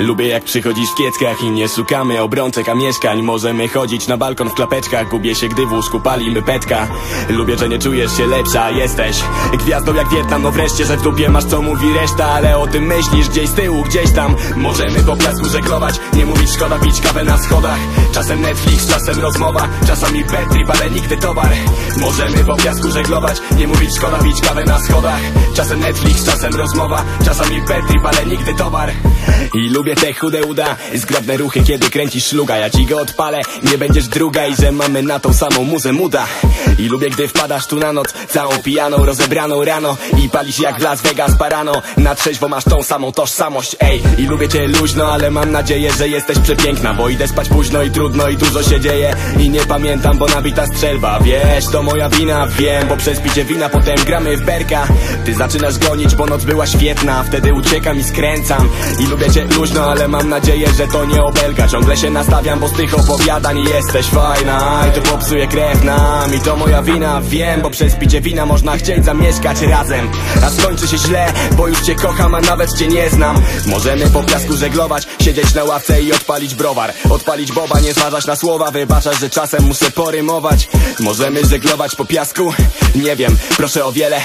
Lubię jak przychodzisz w kieckach i nie szukamy obrączek, a mieszkań. Możemy chodzić na balkon w klapeczkach Gubię się, gdy w łóżku palimy petka. Lubię, że nie czujesz się lepsza, jesteś Gwiazdą jak Wietnam, no wreszcie, że w dupie masz co mówi reszta Ale o tym myślisz gdzieś z tyłu, gdzieś tam. Możemy po piasku żeglować, nie mówić szkoda pić kawę na schodach. Czasem Netflix, czasem rozmowa, czasami Petrip, ale nigdy towar. Możemy po piasku żeglować, nie mówić szkoda pić kawę na schodach. Czasem Netflix, czasem rozmowa, czasami Petrip, ale nigdy towar. I lubię te chude uda, zgrabne ruchy, kiedy kręcisz szluga Ja ci go odpalę, nie będziesz druga i że mamy na tą samą muzę muda. I lubię, gdy wpadasz tu na noc, całą pijaną, rozebraną rano. I palisz jak w Las Vegas parano, na trzeźwo masz tą samą tożsamość, ej. I lubię cię luźno, ale mam nadzieję, że jesteś przepiękna. Bo idę spać późno i trudno i dużo się dzieje. I nie pamiętam, bo nabita strzelba. Wiesz, to moja wina, wiem, bo przez picie wina potem gramy w berka. Ty zaczynasz gonić, bo noc była świetna. Wtedy uciekam i skręcam. I lubię cię luźno, ale mam nadzieję, że to nie obelga. Ciągle się nastawiam, bo z tych opowiadań jesteś fajna. I to popsuje krew nam I to moja wina, wiem, bo przez picie wina można chcieć zamieszkać razem. A skończy się źle, bo już cię kocham, a nawet cię nie znam. Możemy po piasku żeglować, siedzieć na ławce i odpalić browar. Odpalić boba, nie zważać na słowa, wybaczasz, że czasem muszę porymować. Możemy żeglować po piasku? Nie wiem, proszę o wiele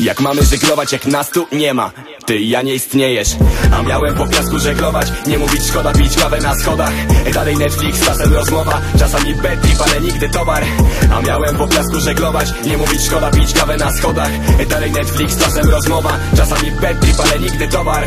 Jak mamy żeglować, jak nas tu nie ma? Ty ja nie istniejesz. A miałem po piasku żeglować Nie mówić szkoda pić kawę na schodach. Dalej Netflix, czasem rozmowa Czasami bedtip, ale nigdy towar. A miałem po piasku żeglować Nie mówić szkoda pić kawę na schodach. Dalej Netflix, czasem rozmowa Czasami bedtip, ale nigdy towar